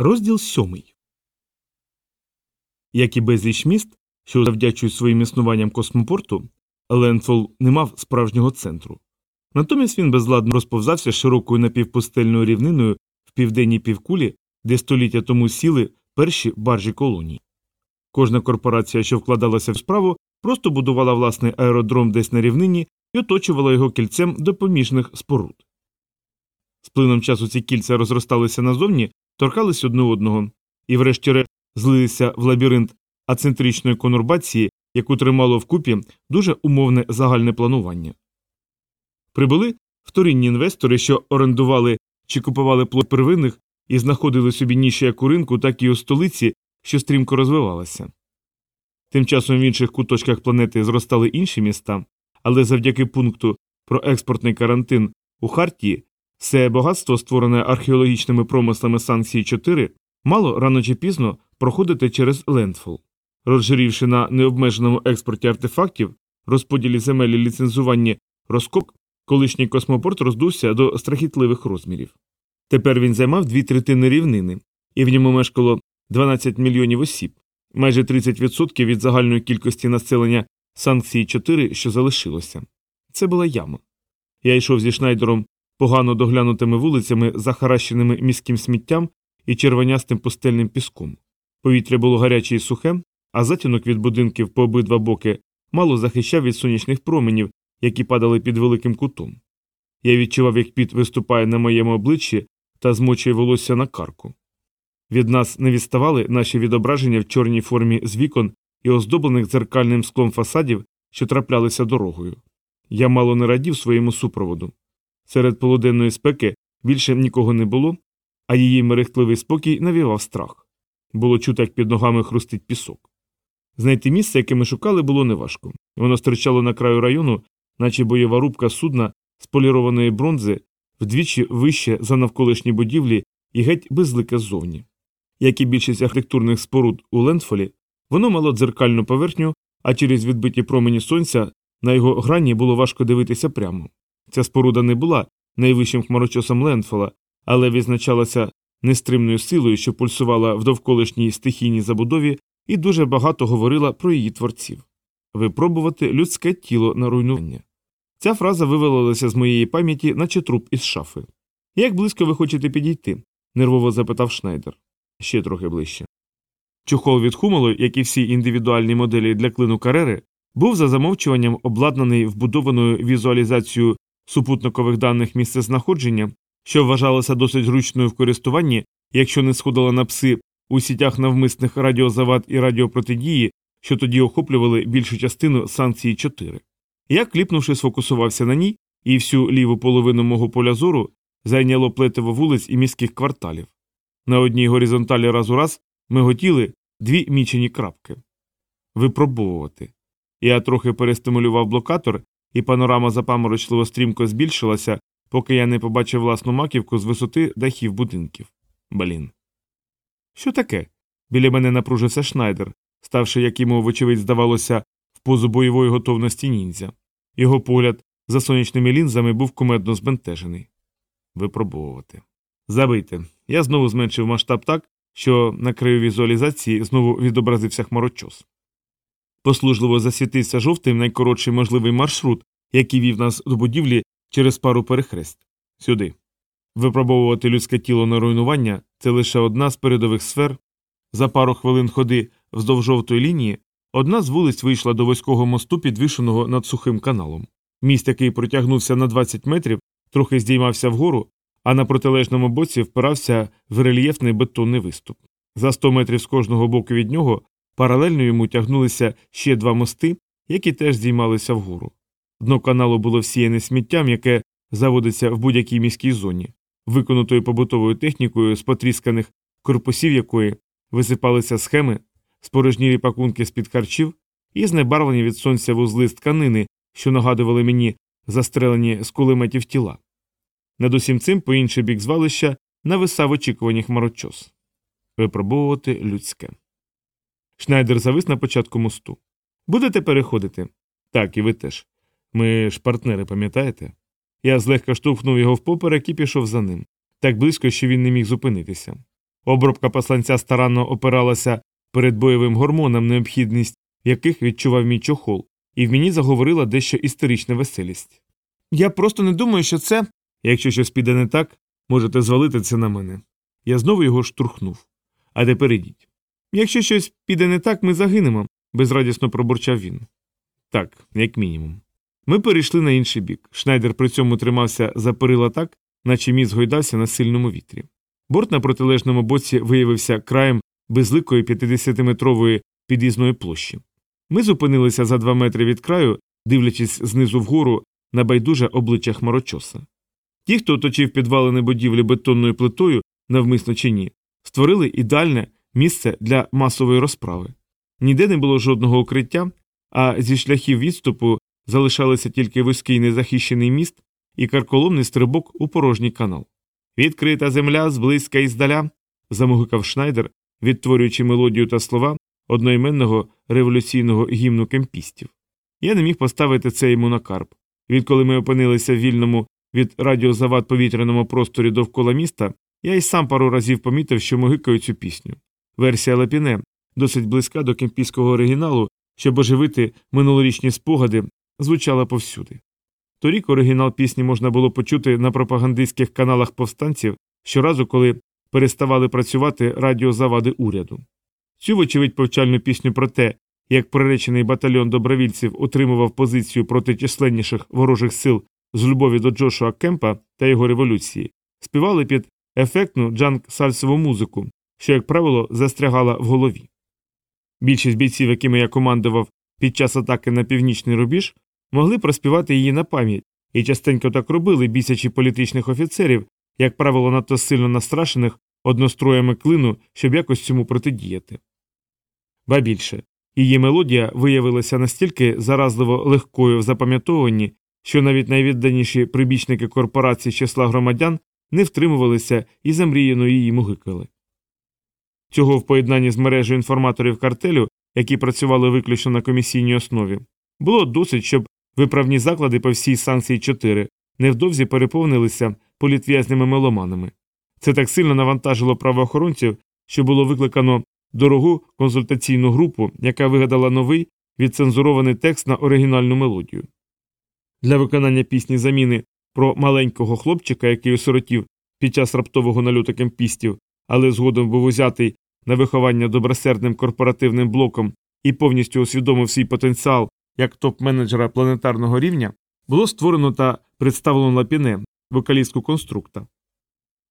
Розділ сьомий. Як і безліч міст, що завдячують своїм існуванням космопорту, Ленфол не мав справжнього центру. Натомість він безладно розповзався широкою напівпустельною рівниною в південній півкулі, де століття тому сіли перші баржі колонії. Кожна корпорація, що вкладалася в справу, просто будувала власний аеродром десь на рівнині і оточувала його кільцем допоміжних споруд. З плином часу ці кільця розросталися назовні, торкались одне одного і, врешті-решт, злилися в лабіринт ацентричної конурбації, яку тримало вкупі дуже умовне загальне планування. Прибули вторинні інвестори, що орендували чи купували плод первинних і знаходили собі ніші як у ринку, так і у столиці, що стрімко розвивалася. Тим часом в інших куточках планети зростали інші міста, але завдяки пункту про експортний карантин у Хартії все багатство, створене археологічними промислами санкції 4, мало рано чи пізно проходити через Лендфол. Розжирівши на необмеженому експорті артефактів, розподілі земель і ліцензуванні розкоп, колишній космопорт роздувся до страхітливих розмірів. Тепер він займав дві третини рівнини, і в ньому мешкало 12 мільйонів осіб, майже 30% від загальної кількості населення санкції 4, що залишилося. Це була яма. Я йшов зі шнайдером погано доглянутими вулицями, захаращеними міським сміттям і червонястим пустельним піском. Повітря було гаряче і сухе, а затінок від будинків по обидва боки мало захищав від сонячних променів, які падали під великим кутом. Я відчував, як піт виступає на моєму обличчі та змочує волосся на карку. Від нас не відставали наші відображення в чорній формі з вікон і оздоблених дзеркальним склом фасадів, що траплялися дорогою. Я мало не радів своєму супроводу. Серед полуденної спеки більше нікого не було, а її мерехтливий спокій навівав страх. Було чути, як під ногами хрустить пісок. Знайти місце, яке ми шукали, було неважко. Воно стирчало на краю району, наче бойова рубка судна з полірованої бронзи, вдвічі вище за навколишні будівлі і геть безлике ззовні. Як і більшість архітектурних споруд у Лендфолі, воно мало дзеркальну поверхню, а через відбиті промені сонця на його грані було важко дивитися прямо. Ця споруда не була найвищим хмарочосом Лендфола, але відзначалася нестримною силою, що пульсувала в довколишній стихійній забудові, і дуже багато говорила про її творців випробувати людське тіло на руйнування. Ця фраза вивалилася з моєї пам'яті, наче труп із шафи. Як близько ви хочете підійти? нервово запитав Шнайдер. Ще трохи ближче. Чухол від хумолу, як і всі індивідуальні моделі для клину карери, був за замовчуванням обладнаний вбудованою візуалізацією супутникових даних місцезнаходження, що вважалося досить зручною в користуванні, якщо не сходила на пси у сітях навмисних радіозавад і радіопротидії, що тоді охоплювали більшу частину санкції 4. Я, кліпнувши, сфокусувався на ній, і всю ліву половину мого поля зору зайняло плетиво вулиць і міських кварталів. На одній горизонталі раз у раз ми готіли дві мічені крапки. Випробовувати. Я трохи перестимулював блокатор, і панорама запаморочливо стрімко збільшилася, поки я не побачив власну маківку з висоти дахів будинків. Блін. Що таке? Біля мене напружився шнайдер, ставши, як йому, вочевидь, здавалося, в позу бойової готовності ніндзя. Його погляд за сонячними лінзами був кумедно збентежений. Випробовувати. Забийте. Я знову зменшив масштаб так, що на краю візуалізації знову відобразився хмарочос. Послужливо засвітився жовтим найкоротший можливий маршрут, який вів нас до будівлі через пару перехрест. Сюди. Випробовувати людське тіло на руйнування це лише одна з передових сфер. За пару хвилин ходи вздовж жовтої лінії одна з вулиць вийшла до вузького мосту, підвішеного над сухим каналом. Міст, який протягнувся на 20 метрів, трохи здіймався вгору, а на протилежному боці впирався в рельєфний бетонний виступ. За 100 метрів з кожного боку від нього паралельно йому тягнулися ще два мости, які теж здіймалися вгору. Дно каналу було всіяне сміттям, яке заводиться в будь-якій міській зоні, виконутою побутовою технікою з потрісканих корпусів якої висипалися схеми, спорожнілі пакунки з під харчів і знебарвлені від сонця вузли з тканини, що нагадували мені застрелені з кулеметів тіла. Над усім цим, по інший бік звалища, нависав очікувані хмарочос випробовувати людське. Шнайдер завис на початку мосту. Будете переходити? Так, і ви теж. Ми ж партнери, пам'ятаєте? Я злегка штовхнув його впоперек і пішов за ним, так близько, що він не міг зупинитися. Обробка посланця старанно опиралася перед бойовим гормоном, необхідність яких відчував мій чохол, і в мені заговорила дещо істерична веселість. Я просто не думаю, що це. Якщо щось піде не так, можете звалити це на мене. Я знову його штурхнув. А тепер ідіть. Якщо щось піде не так, ми загинемо, безрадісно пробурчав він. Так, як мінімум. Ми перейшли на інший бік. Шнайдер при цьому тримався за перила так, наче міст гойдався на сильному вітрі. Борт на протилежному боці виявився краєм безликої 50-метрової під'їзної площі. Ми зупинилися за два метри від краю, дивлячись знизу вгору на байдуже обличчя хмарочоса. Ті, хто оточив підвалини будівлі бетонною плитою, навмисно чи ні, створили ідеальне місце для масової розправи. Ніде не було жодного укриття, а зі шляхів відступу залишалися тільки вузький незахищений міст і карколомний стрибок у порожній канал. Відкрита земля зблизька і здаля, замогикав Шнайдер, відтворюючи мелодію та слова одноіменного революційного гімну кемпістів. Я не міг поставити це йому на карп. Відколи ми опинилися в вільному від радіозавад повітряному просторі довкола міста, я й сам пару разів помітив, що могикаю цю пісню. Версія Лапіне досить близька до кемпійського оригіналу, щоб оживити минулорічні спогади, звучала повсюди. Торік оригінал пісні можна було почути на пропагандистських каналах повстанців щоразу, коли переставали працювати радіозавади уряду. Цю, вочевидь, повчальну пісню про те, як приречений батальйон добровільців утримував позицію проти численніших ворожих сил з любові до Джошуа Кемпа та його революції, співали під ефектну джанк сальсову музику, що, як правило, застрягала в голові. Більшість бійців, якими я командував під час атаки на північний рубіж, могли проспівати її на пам'ять і частенько так робили, бісячи політичних офіцерів, як правило, надто сильно настрашених одностроями клину, щоб якось цьому протидіяти. Ба більше, її мелодія виявилася настільки заразливо легкою в запам'ятовуванні, що навіть найвідданіші прибічники корпорацій числа громадян не втримувалися і замріяно її мугикали. Цього в поєднанні з мережею інформаторів картелю, які працювали виключно на комісійній основі, було досить, щоб виправні заклади по всій санкції 4 невдовзі переповнилися політв'язнями меломанами. Це так сильно навантажило правоохоронців, що було викликано дорогу консультаційну групу, яка вигадала новий відцензурований текст на оригінальну мелодію. Для виконання пісні заміни про маленького хлопчика, який осиротів під час раптового нальоту кемпістів, але згодом був узятий на виховання добросердним корпоративним блоком і повністю усвідомив свій потенціал як топ-менеджера планетарного рівня, було створено та представлено Лапіне, вокалістку конструкта.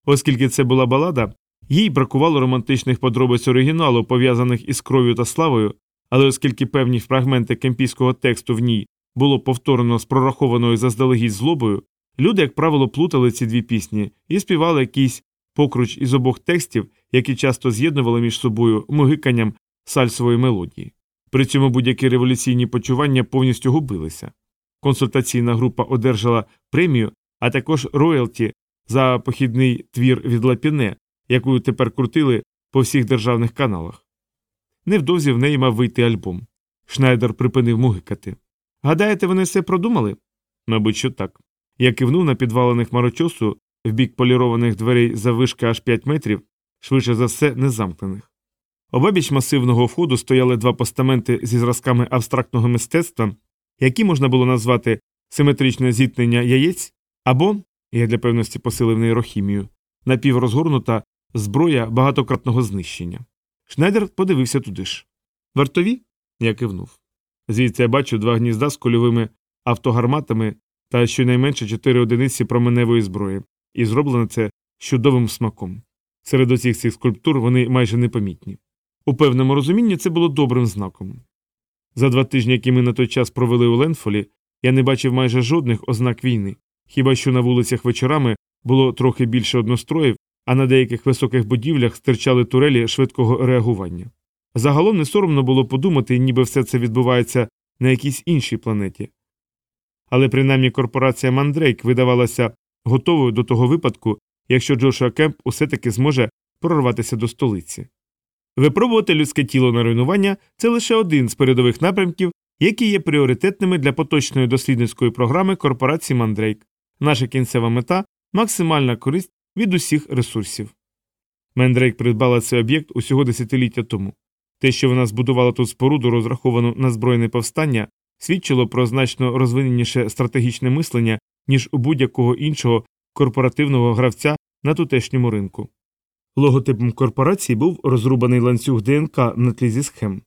Оскільки це була балада, їй бракувало романтичних подробиць оригіналу, пов'язаних із кров'ю та славою, але оскільки певні фрагменти кемпійського тексту в ній було повторено з прорахованою заздалегідь злобою, люди, як правило, плутали ці дві пісні і співали якийсь покруч із обох текстів, які часто з'єднували між собою мугиканням сальсової мелодії. При цьому будь-які революційні почування повністю губилися. Консультаційна група одержала премію, а також роялті за похідний твір від Лапіне, яку тепер крутили по всіх державних каналах. Невдовзі в неї мав вийти альбом. Шнайдер припинив мугикати. Гадаєте, вони все продумали? Мабуть, що так. Я кивнув на підвалених марочосу в бік полірованих дверей заввишки аж 5 метрів, швидше за все, незамкнених. Обабіч масивного входу стояли два постаменти зі зразками абстрактного мистецтва, які можна було назвати симетричне зіткнення яєць або, я для певності посилив нейрохімію, напіврозгорнута зброя багатократного знищення. Шнайдер подивився туди ж. Вартові? Я кивнув. Звідси я бачу два гнізда з кольовими автогарматами та щонайменше чотири одиниці променевої зброї, і зроблено це чудовим смаком. Серед усіх цих скульптур вони майже непомітні. У певному розумінні це було добрим знаком. За два тижні, які ми на той час провели у Ленфолі, я не бачив майже жодних ознак війни, хіба що на вулицях вечорами було трохи більше одностроїв, а на деяких високих будівлях стирчали турелі швидкого реагування. Загалом не соромно було подумати, ніби все це відбувається на якійсь іншій планеті. Але принаймні корпорація Мандрейк видавалася готовою до того випадку, якщо Джошуа Кемп усе таки зможе прорватися до столиці. Випробувати людське тіло на руйнування це лише один з передових напрямків, які є пріоритетними для поточної дослідницької програми корпорації Мандрейк. Наша кінцева мета максимальна користь від усіх ресурсів. Мендрейк придбала цей об'єкт усього десятиліття тому. Те, що вона збудувала тут споруду, розраховану на збройне повстання, свідчило про значно розвиненіше стратегічне мислення, ніж у будь-якого іншого корпоративного гравця на тутешньому ринку. Логотипом корпорації був розрубаний ланцюг ДНК на тлі зі схем.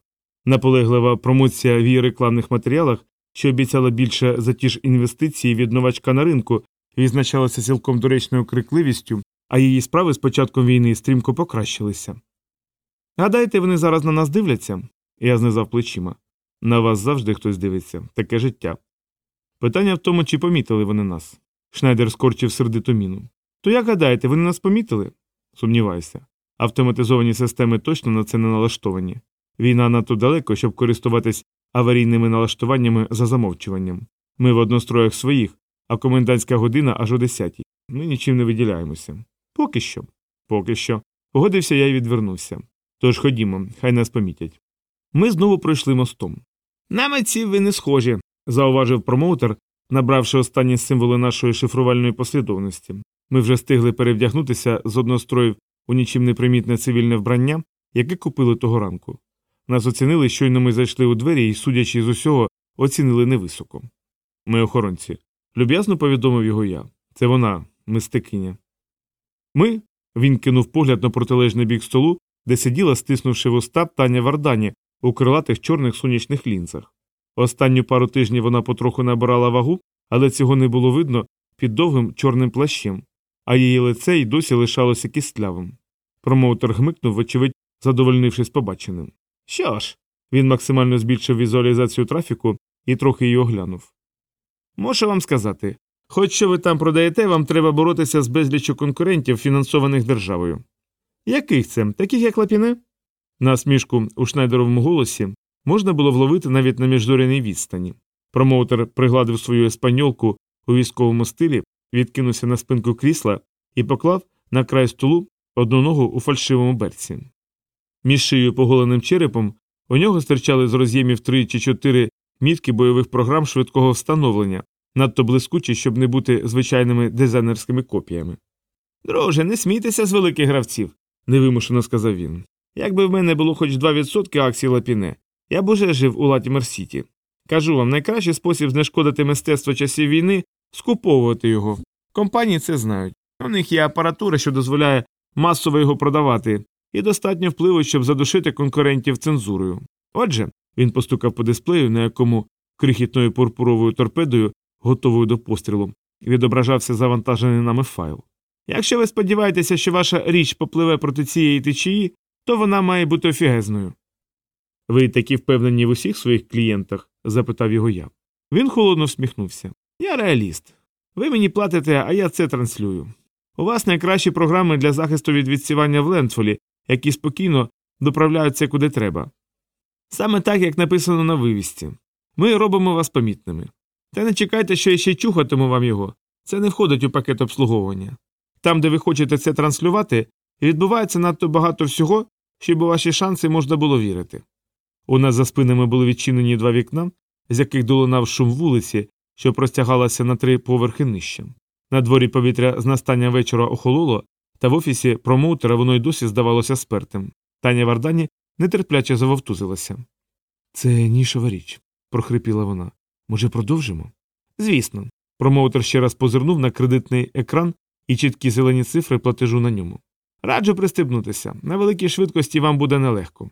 Наполеглива промоція в її рекламних матеріалах, що обіцяла більше за ті ж інвестиції від новачка на ринку, відзначалася цілком доречною крикливістю, а її справи з початком війни стрімко покращилися. Гадаєте, вони зараз на нас дивляться? Я знизав плечима. На вас завжди хтось дивиться, таке життя. Питання в тому, чи помітили вони нас. Шнайдер скорчив сердиту міну. То як гадаєте, вони нас помітили? Сумніваюся. Автоматизовані системи точно на це не налаштовані. Війна надто далеко, щоб користуватись аварійними налаштуваннями за замовчуванням. Ми в одностроях своїх, а комендантська година аж о десятій. Ми нічим не виділяємося. Поки що. Поки що. Погодився я і відвернувся. Тож ходімо, хай нас помітять. Ми знову пройшли мостом. На ви не схожі, зауважив промоутер, набравши останні символи нашої шифрувальної послідовності. Ми вже встигли перевдягнутися з одностроїв у нічим не примітне цивільне вбрання, яке купили того ранку. Нас оцінили, щойно ми зайшли у двері і, судячи з усього, оцінили невисоко. Ми охоронці. Люб'язно повідомив його я. Це вона, мистикиня. Ми. Він кинув погляд на протилежний бік столу, де сиділа, стиснувши вуста Таня Вардані у крилатих чорних сонячних лінзах. Останню пару тижнів вона потроху набирала вагу, але цього не було видно під довгим чорним плащем, а її лице й досі лишалося кістлявим. Промоутер гмикнув, вочевидь, задовольнившись побаченим. Що ж, він максимально збільшив візуалізацію трафіку і трохи її оглянув. Можу вам сказати, хоч що ви там продаєте, вам треба боротися з безліччю конкурентів, фінансованих державою. Яких це? Таких як Лапіне? Насмішку у шнайдеровому голосі можна було вловити навіть на міждоряній відстані. Промоутер пригладив свою еспаньолку у військовому стилі, відкинувся на спинку крісла і поклав на край столу одну ногу у фальшивому берці. Між шиєю поголеним черепом у нього стирчали з роз'ємів три чи чотири мітки бойових програм швидкого встановлення, надто блискучі, щоб не бути звичайними дизайнерськими копіями. Друже, не смійтеся з великих гравців, невимушено сказав він. Якби в мене було хоч 2% акцій лапіне, я б уже жив у Латімер Сіті. Кажу вам, найкращий спосіб знешкодити мистецтво часів війни скуповувати його. Компанії це знають. У них є апаратура, що дозволяє масово його продавати, і достатньо впливу, щоб задушити конкурентів цензурою. Отже, він постукав по дисплею, на якому крихітною пурпуровою торпедою, готовою до пострілу, відображався завантажений нами файл. Якщо ви сподіваєтеся, що ваша річ попливе проти цієї течії, то вона має бути офігезною. Ви такі впевнені в усіх своїх клієнтах? запитав його я. Він холодно всміхнувся. Я реаліст. Ви мені платите, а я це транслюю. У вас найкращі програми для захисту від відсівання в Лендфолі, які спокійно доправляються куди треба. Саме так, як написано на вивісті. Ми робимо вас помітними. Та не чекайте, що я ще чухатиму вам його. Це не входить у пакет обслуговування. Там, де ви хочете це транслювати, відбувається надто багато всього, щоб у ваші шанси можна було вірити. У нас за спинами були відчинені два вікна, з яких долинав шум вулиці, що простягалася на три поверхи нижче. На дворі повітря з настання вечора охололо, та в офісі промоутера воно й досі здавалося спертим. Таня Вардані нетерпляче завовтузилася. Це нішова річ, прохрипіла вона. Може, продовжимо? Звісно. Промоутер ще раз позирнув на кредитний екран і чіткі зелені цифри платежу на ньому. Раджу пристебнутися. На великій швидкості вам буде нелегко.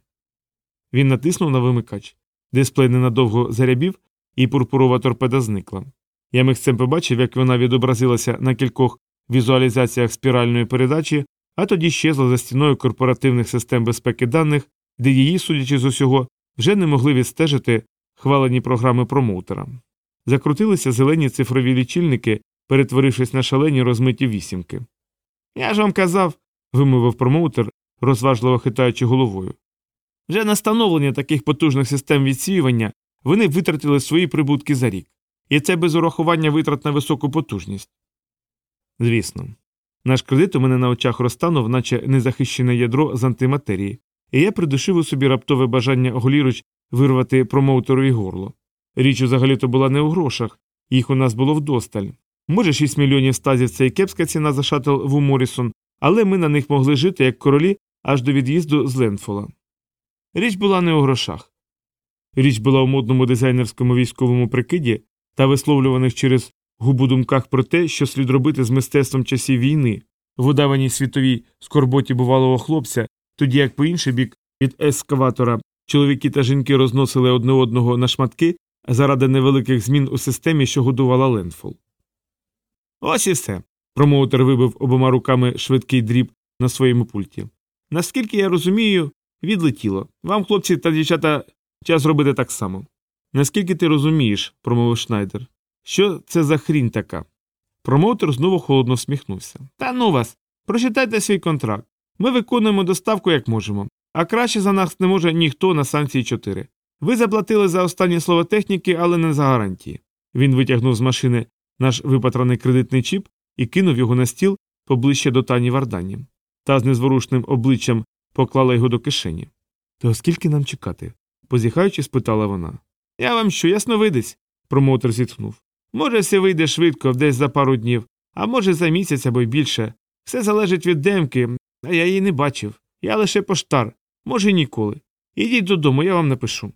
Він натиснув на вимикач. Дисплей ненадовго зарябів, і пурпурова торпеда зникла. Я михцем побачив, як вона відобразилася на кількох візуалізаціях спіральної передачі, а тоді щезла за стіною корпоративних систем безпеки даних, де її, судячи з усього, вже не могли відстежити хвалені програми промоутера. Закрутилися зелені цифрові лічильники, перетворившись на шалені розмиті вісімки. Я ж вам казав, вимовив промоутер, розважливо хитаючи головою. Вже на встановлення таких потужних систем відсіювання вони витратили свої прибутки за рік, і це без урахування витрат на високу потужність. Звісно, наш кредит у мене на очах розтанув, наче незахищене ядро з антиматерії, і я придушив у собі раптове бажання голіруч вирвати промоутерові горло. Річ взагалі то була не у грошах, їх у нас було вдосталь. Може, 6 мільйонів стазів це і кепська ціна за шаттл в Морісон, але ми на них могли жити як королі аж до від'їзду з Ленфола. Річ була не у грошах. Річ була у модному дизайнерському військовому прикиді та висловлюваних через губу думках про те, що слід робити з мистецтвом часів війни, в удаваній світовій скорботі бувалого хлопця, тоді як по інший бік від ескаватора чоловіки та жінки розносили одне одного на шматки заради невеликих змін у системі, що годувала Ленфол. Ось і все. Промоутер вибив обома руками швидкий дріб на своєму пульті. Наскільки я розумію, відлетіло. Вам, хлопці та дівчата, час робити так само. Наскільки ти розумієш, промовив Шнайдер, що це за хрінь така? Промоутер знову холодно всміхнувся. Та ну вас, прочитайте свій контракт. Ми виконуємо доставку як можемо, а краще за нас не може ніхто на санкції 4. Ви заплатили за останні слова техніки, але не за гарантії. Він витягнув з машини наш випатраний кредитний чіп і кинув його на стіл поближче до тані Вардані. Та з незворушним обличчям поклала його до кишені. То скільки нам чекати? позіхаючи, спитала вона. Я вам що, ясновидець? промоутер зітхнув. Може, все вийде швидко, десь за пару днів, а може за місяць або й більше. Все залежить від демки, а я її не бачив. Я лише поштар, може, ніколи. Ідіть додому, я вам напишу.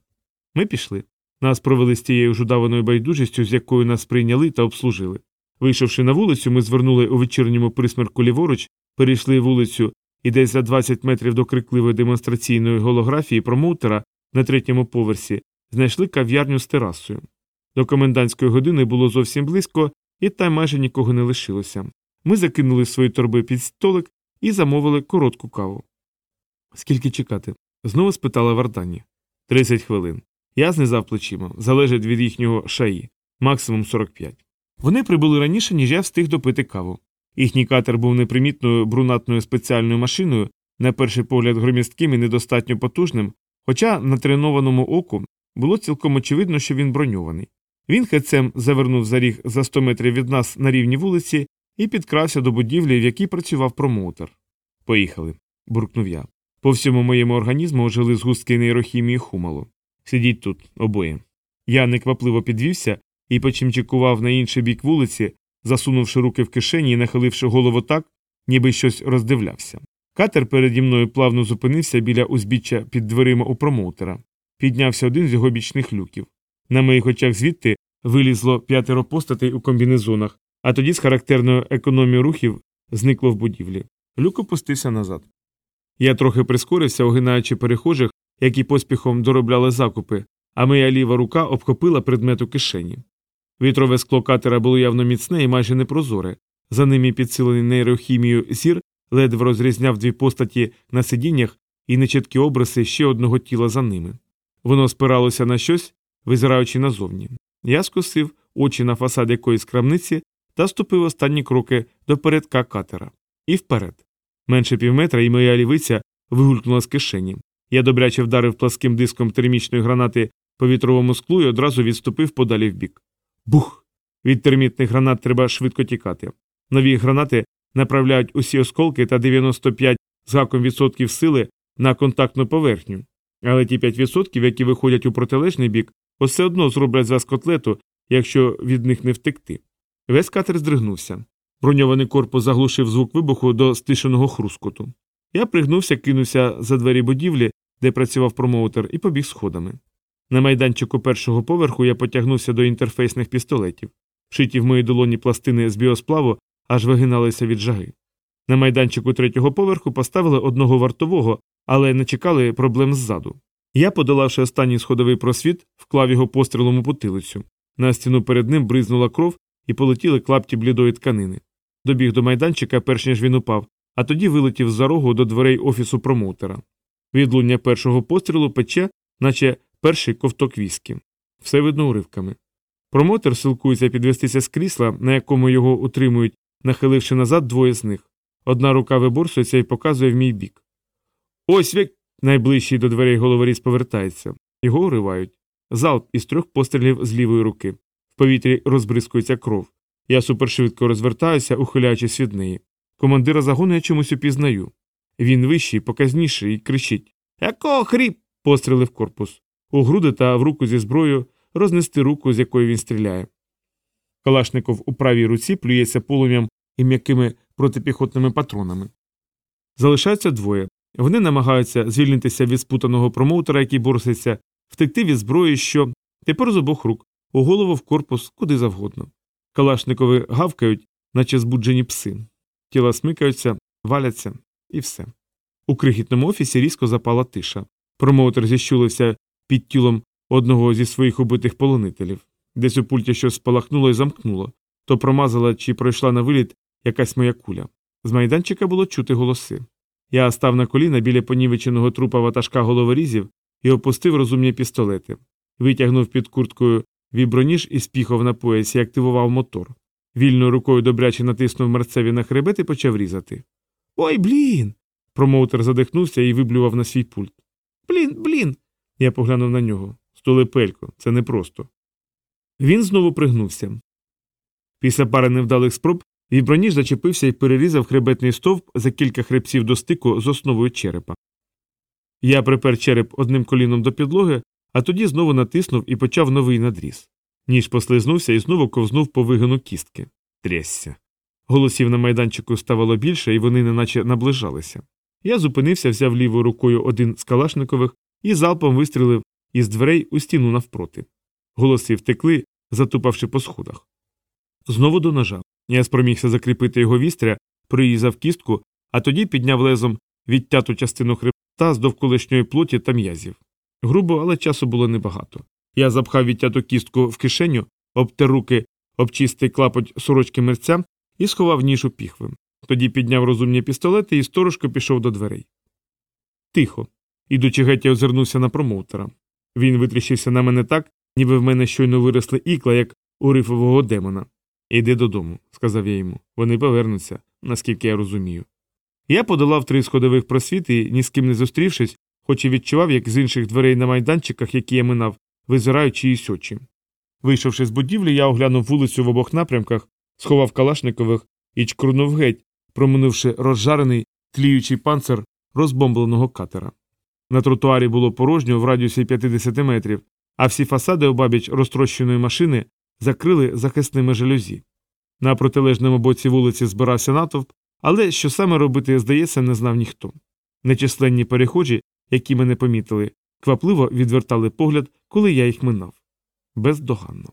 Ми пішли. Нас провели з тією жудаваною байдужістю, з якою нас прийняли та обслужили. Вийшовши на вулицю, ми звернули у вечірньому присмерку ліворуч, перейшли вулицю і десь за 20 метрів до крикливої демонстраційної голографії промоутера на третьому поверсі знайшли кав'ярню з терасою. До комендантської години було зовсім близько, і там майже нікого не лишилося. Ми закинули свої торби під столик і замовили коротку каву. Скільки чекати? знову спитала Вардані. Тридцять хвилин. Я знизав плечима, залежить від їхнього шаї, максимум 45. Вони прибули раніше, ніж я встиг допити каву. Їхній катер був непримітною брунатною спеціальною машиною, на перший погляд громістким і недостатньо потужним, хоча на тренованому оку було цілком очевидно, що він броньований. Він хецем завернув за ріг за 100 метрів від нас на рівні вулиці і підкрався до будівлі, в якій працював промоутер. Поїхали, буркнув я. По всьому моєму організму ожили згустки нейрохімії хумалу. Сидіть тут, обоє. Я неквапливо підвівся і почимчикував на інший бік вулиці, засунувши руки в кишені і нахиливши голову так, ніби щось роздивлявся. Катер переді мною плавно зупинився біля узбіччя під дверима у промоутера. Піднявся один з його бічних люків. На моїх очах звідти вилізло п'ятеро постатей у комбінезонах, а тоді з характерною економією рухів зникло в будівлі. Люк опустився назад. Я трохи прискорився, огинаючи перехожих, які поспіхом доробляли закупи, а моя ліва рука обхопила предмет у кишені. Вітрове скло катера було явно міцне і майже непрозоре. За ними підсилений нейрохімією зір ледве розрізняв дві постаті на сидіннях і нечіткі обриси ще одного тіла за ними. Воно спиралося на щось, визираючи назовні. Я скосив очі на фасад якоїсь крамниці та ступив останні кроки до передка катера. І вперед. Менше півметра, і моя лівиця вигулькнула з кишені. Я добряче вдарив пласким диском термічної гранати по вітровому склу і одразу відступив подалі вбік. Бух! Від термітних гранат треба швидко тікати. Нові гранати направляють усі осколки та 95 з гаком відсотків сили на контактну поверхню. Але ті 5%, які виходять у протилежний бік, все одно зроблять за котлету, якщо від них не втекти. Весь катер здригнувся. Броньований корпус заглушив звук вибуху до стишеного хрускоту. Я пригнувся, кинувся за двері будівлі, де працював промоутер, і побіг сходами. На майданчику першого поверху я потягнувся до інтерфейсних пістолетів. Вшиті в моїй долоні пластини з біосплаву аж вигиналися від жаги. На майданчику третього поверху поставили одного вартового, але не чекали проблем ззаду. Я, подолавши останній сходовий просвіт, вклав його пострілом у потилицю. На стіну перед ним бризнула кров і полетіли клапті блідої тканини. Добіг до майданчика, перш ніж він упав, а тоді вилетів за рогу до дверей офісу промоутера. Відлуння першого пострілу пече, наче перший ковток віскі. Все видно уривками. Промотер силкується підвестися з крісла, на якому його утримують, нахиливши назад двоє з них. Одна рука виборсується і показує в мій бік. Ось вік. Найближчий до дверей головоріз повертається. Його уривають. Залп із трьох пострілів з лівої руки. В повітрі розбризкується кров. Я супершвидко розвертаюся, ухиляючись від неї. Командира загону я чомусь упізнаю. Він вищий, показніший і кричить Якого хріп? Постріли в корпус. У груди та в руку зі зброєю рознести руку, з якої він стріляє. Калашников у правій руці плюється полум'ям і м'якими протипіхотними патронами. Залишаються двоє. Вони намагаються звільнитися від спутаного промоутера, який борситься, втекти від зброї, що тепер з обох рук, у голову в корпус, куди завгодно. Калашникови гавкають, наче збуджені пси. Тіла смикаються, валяться і все. У крихітному офісі різко запала тиша. Промоутер зіщулився під тілом одного зі своїх убитих полонителів. Десь у пульті щось спалахнуло і замкнуло, то промазала чи пройшла на виліт якась моя куля. З майданчика було чути голоси. Я став на коліна біля понівеченого трупа ватажка головорізів і опустив розумні пістолети, витягнув під курткою віброніж і спіхав на пояс і активував мотор. Вільною рукою добряче натиснув мерцеві на хребет і почав різати. Ой, блін. Промоутер задихнувся і виблював на свій пульт. Блін, блін. Я поглянув на нього. Столепелько, це непросто. Він знову пригнувся. Після пари невдалих спроб віброніж зачепився і перерізав хребетний стовп за кілька хребців до стику з основою черепа. Я припер череп одним коліном до підлоги, а тоді знову натиснув і почав новий надріз. Ніж послизнувся і знову ковзнув по вигину кістки. Трясся. Голосів на майданчику ставало більше, і вони неначе наближалися. Я зупинився, взяв лівою рукою один з калашникових і залпом вистрілив із дверей у стіну навпроти. Голоси втекли, затупавши по сходах. Знову до ножа. Я спромігся закріпити його вістря, прирізав кістку, а тоді підняв лезом відтяту частину хребта з довколишньої плоті та м'язів. Грубо, але часу було небагато. Я запхав відтяту кістку в кишеню, обтер руки, обчистий клапоть сорочки мерця і сховав ніж у піхви. Тоді підняв розумні пістолети і сторожко пішов до дверей. Тихо. Ідучи геть, я озирнувся на промоутера. Він витріщився на мене так, ніби в мене щойно виросли ікла, як у рифового демона. Іди додому, сказав я йому. Вони повернуться, наскільки я розумію. Я подолав три сходових просвіти ні з ким не зустрівшись, хоч і відчував, як з інших дверей на майданчиках, які я минав, визирають чиїсь очі. Вийшовши з будівлі, я оглянув вулицю в обох напрямках, сховав калашникових і чкурнув геть, проминувши розжарений, тліючий панцир розбомбленого катера. На тротуарі було порожньо в радіусі 50 метрів, а всі фасади обабіч розтрощеної машини закрили захисними жалюзі. На протилежному боці вулиці збирався натовп, але що саме робити, здається, не знав ніхто. Нечисленні перехожі, які мене помітили, квапливо відвертали погляд, коли я їх минав. Бездоганно.